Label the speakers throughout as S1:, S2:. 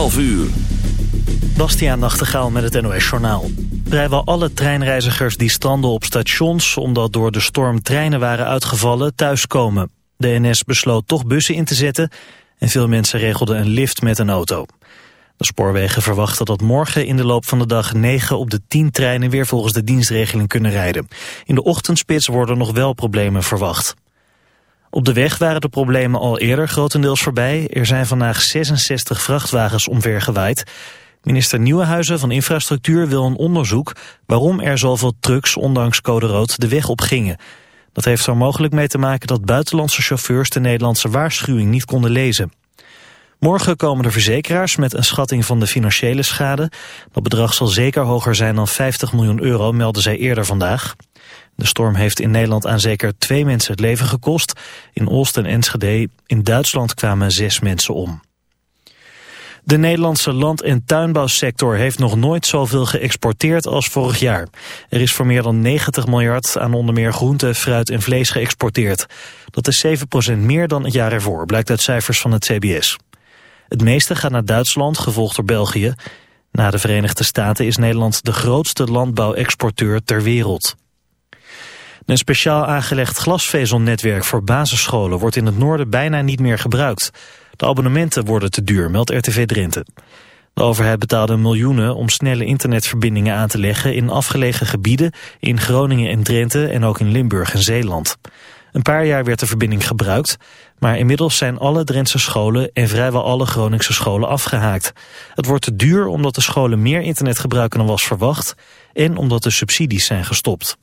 S1: 12 uur.
S2: Bastiaan Nachtegaal met het NOS Journaal. Vrijwel alle treinreizigers die stranden op stations... omdat door de storm treinen waren uitgevallen, thuiskomen. De NS besloot toch bussen in te zetten... en veel mensen regelden een lift met een auto. De spoorwegen verwachten dat morgen in de loop van de dag 9 op de 10 treinen weer volgens de dienstregeling kunnen rijden. In de ochtendspits worden nog wel problemen verwacht. Op de weg waren de problemen al eerder grotendeels voorbij. Er zijn vandaag 66 vrachtwagens omvergewaaid. Minister Nieuwenhuizen van Infrastructuur wil een onderzoek... waarom er zoveel trucks ondanks code rood de weg op gingen. Dat heeft er mogelijk mee te maken dat buitenlandse chauffeurs... de Nederlandse waarschuwing niet konden lezen. Morgen komen de verzekeraars met een schatting van de financiële schade. Dat bedrag zal zeker hoger zijn dan 50 miljoen euro, melden zij eerder vandaag. De storm heeft in Nederland aan zeker twee mensen het leven gekost. In Oost en Enschede in Duitsland kwamen zes mensen om. De Nederlandse land- en tuinbouwsector heeft nog nooit zoveel geëxporteerd als vorig jaar. Er is voor meer dan 90 miljard aan onder meer groente, fruit en vlees geëxporteerd. Dat is 7% meer dan het jaar ervoor, blijkt uit cijfers van het CBS. Het meeste gaat naar Duitsland, gevolgd door België. Na de Verenigde Staten is Nederland de grootste landbouwexporteur ter wereld. Een speciaal aangelegd glasvezelnetwerk voor basisscholen wordt in het noorden bijna niet meer gebruikt. De abonnementen worden te duur, meldt RTV Drenthe. De overheid betaalde miljoenen om snelle internetverbindingen aan te leggen in afgelegen gebieden in Groningen en Drenthe en ook in Limburg en Zeeland. Een paar jaar werd de verbinding gebruikt, maar inmiddels zijn alle Drentse scholen en vrijwel alle Groningse scholen afgehaakt. Het wordt te duur omdat de scholen meer internet gebruiken dan was verwacht en omdat de subsidies zijn gestopt.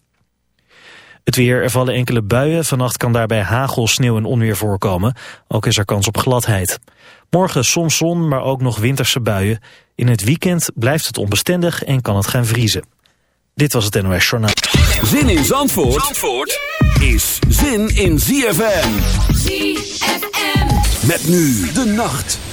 S2: Het weer, er vallen enkele buien. Vannacht kan daarbij hagel, sneeuw en onweer voorkomen. Ook is er kans op gladheid. Morgen soms zon, maar ook nog winterse buien. In het weekend blijft het onbestendig en kan het gaan vriezen. Dit was het NOS Journaal.
S1: Zin in Zandvoort, Zandvoort is zin in ZFM.
S3: ZFM.
S1: Met nu de nacht.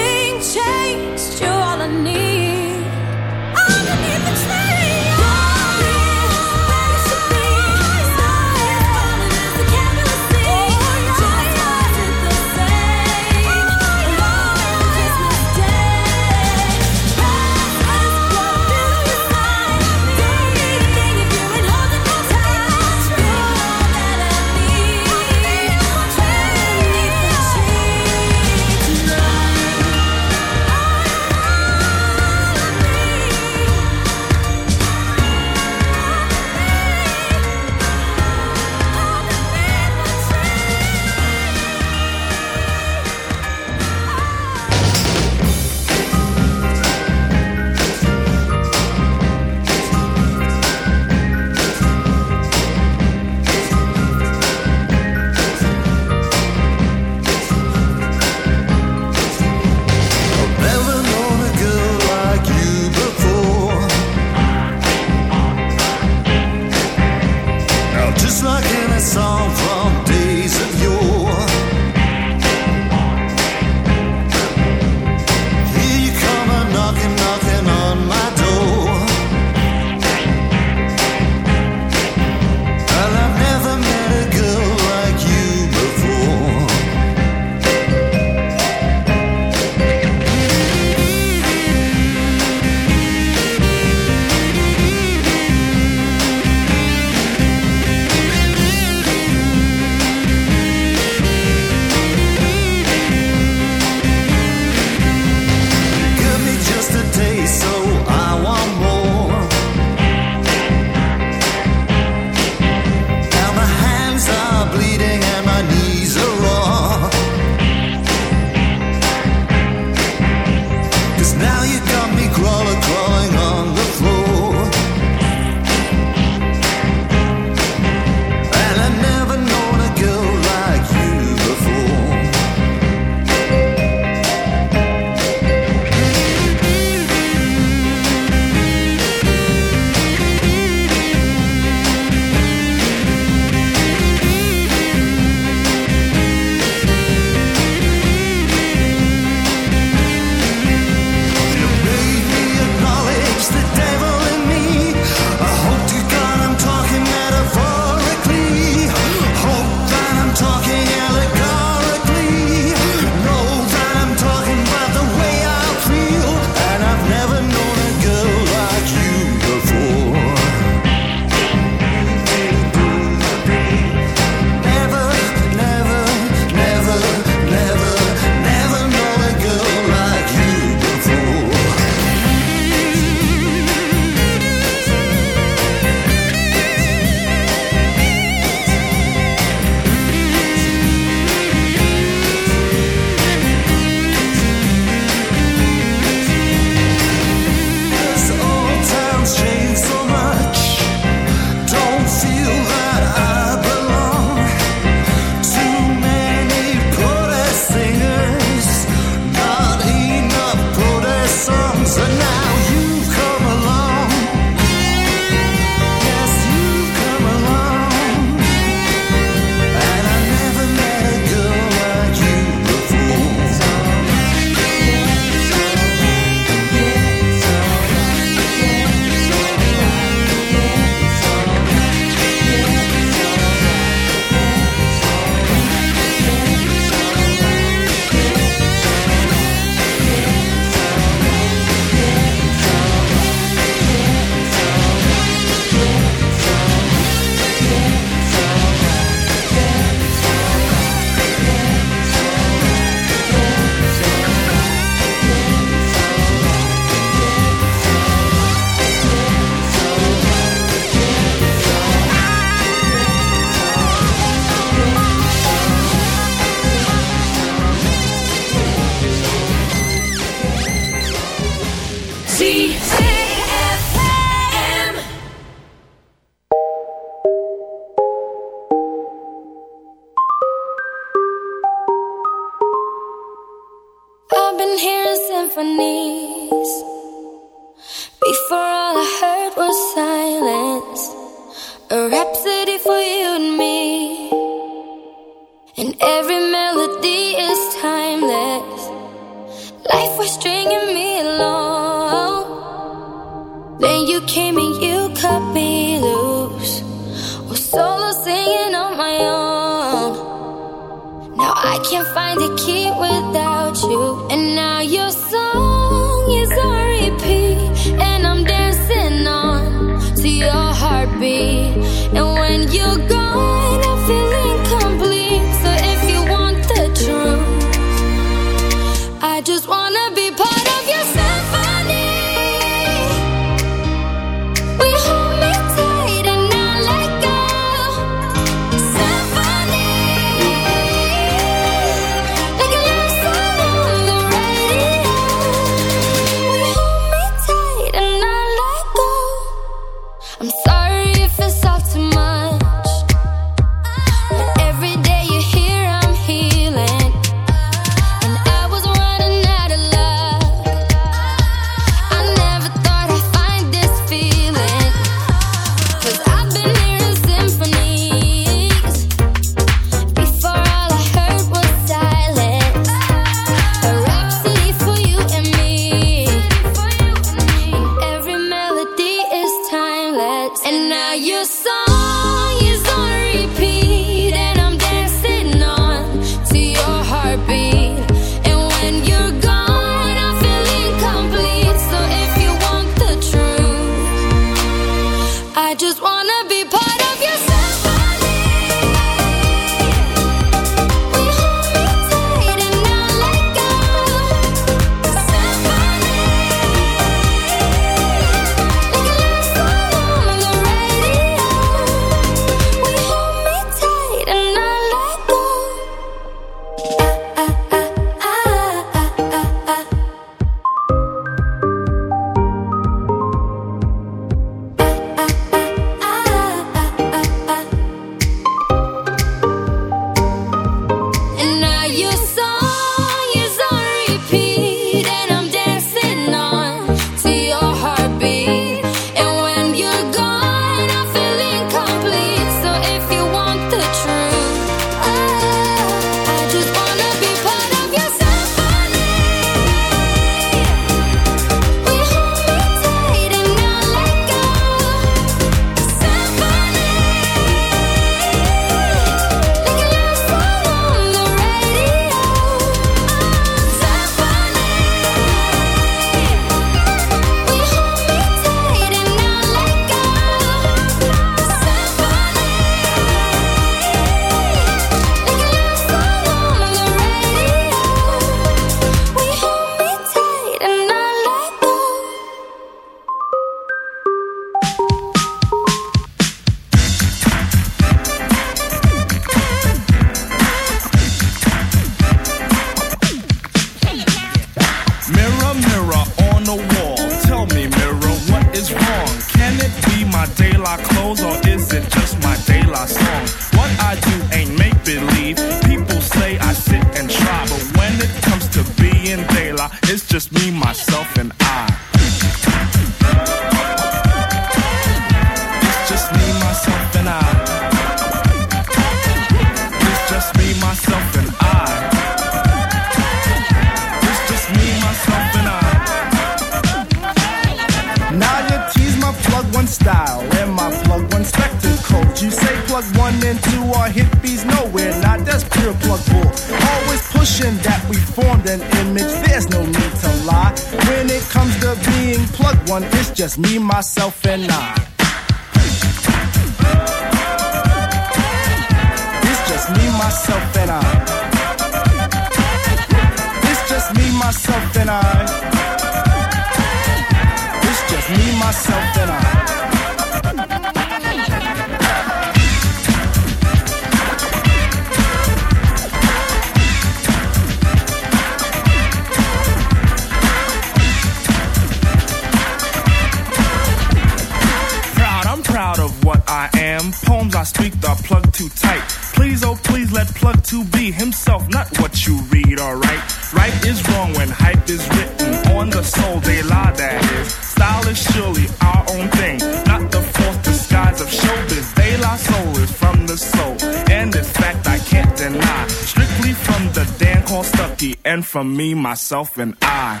S3: And from me,
S4: myself, and I.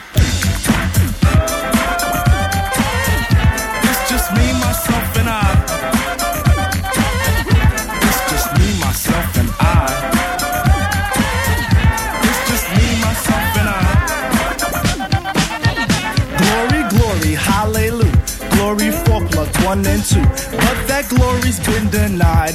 S5: It's just me, myself, and I. It's just me, myself, and I. It's just me, myself, and I. Glory, glory, hallelujah.
S4: Glory, folklore, one and two. But that glory's been denied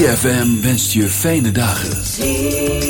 S1: ZFM wenst je fijne dagen.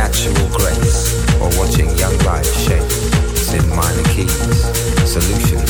S6: natural grace or watching young lives shape. In minor keys, solutions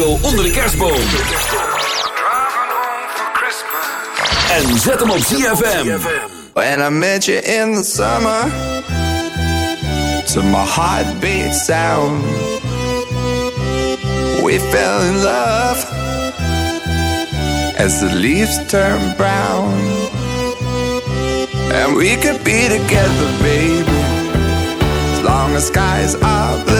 S7: Radio onder de kerstboom. En zet hem op ZFM.
S8: When I met you in the summer, to my heartbeat sound, we fell in love as the leaves turn brown. And we could be together, baby, as long as skies are blue.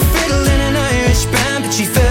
S9: she fell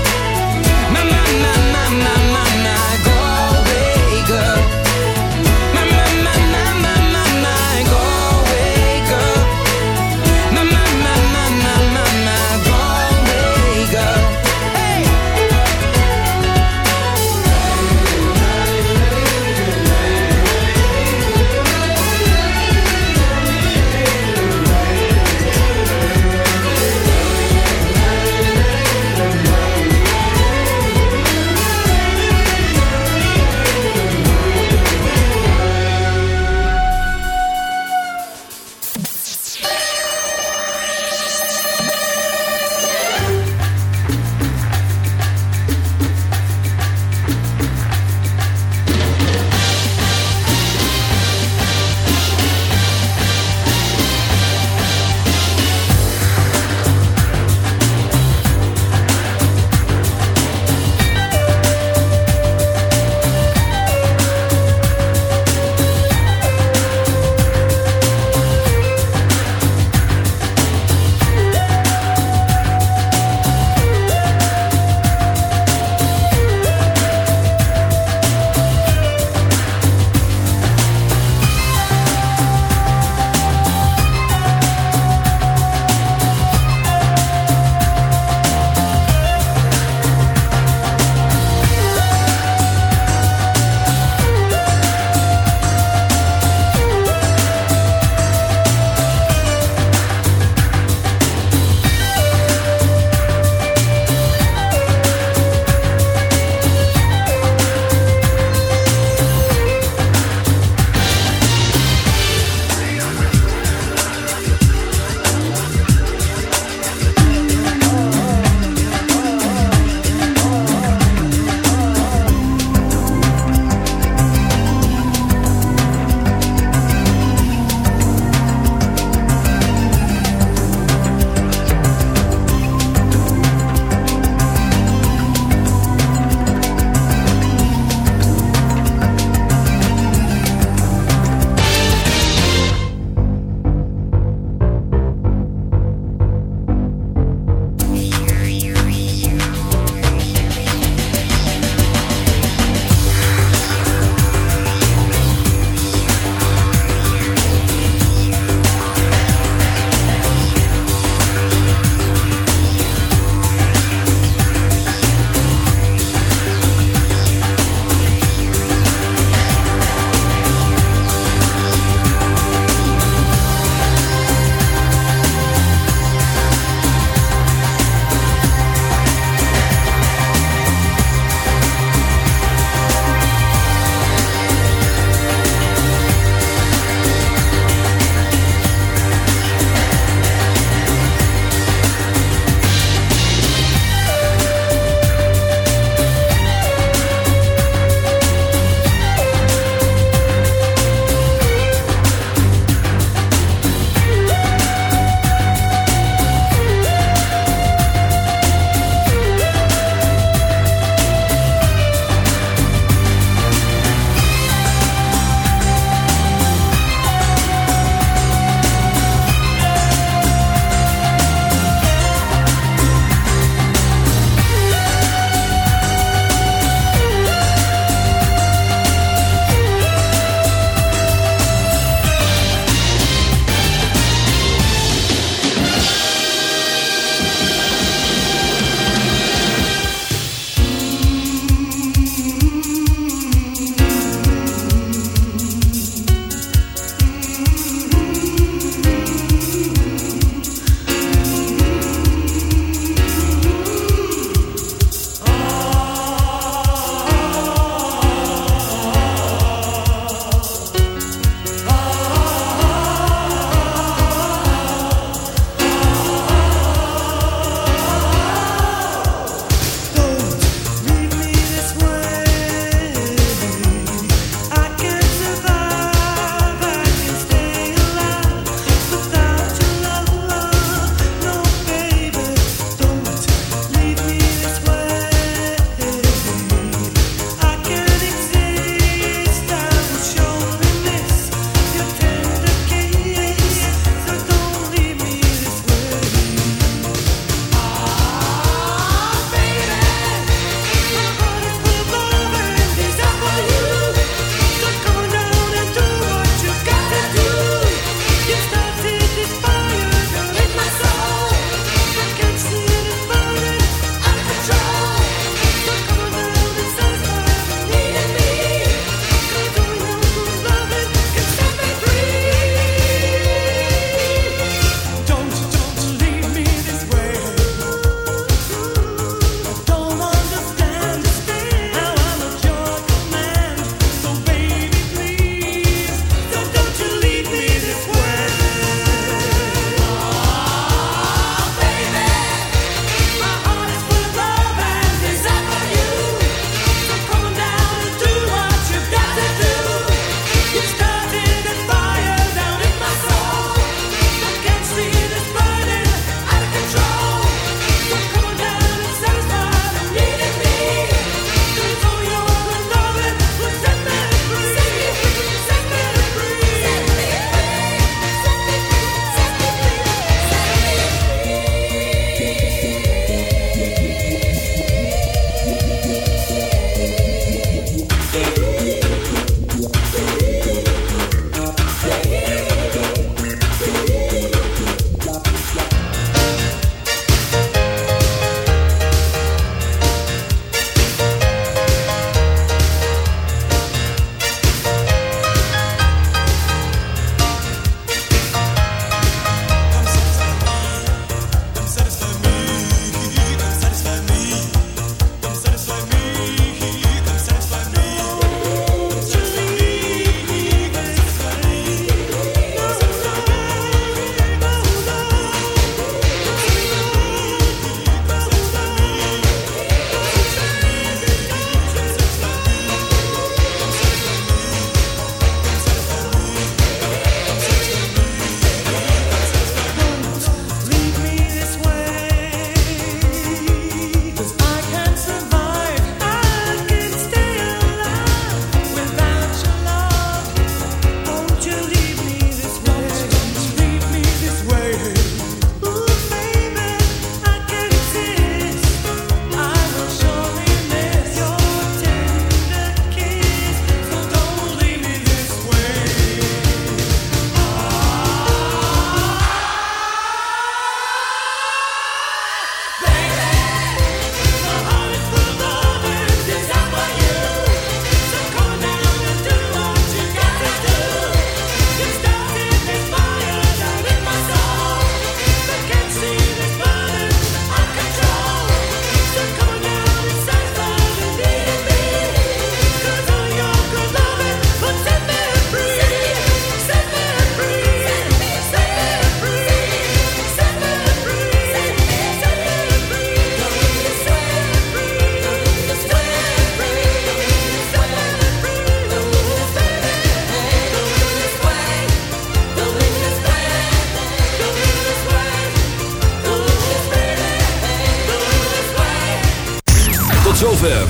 S9: na na
S3: na.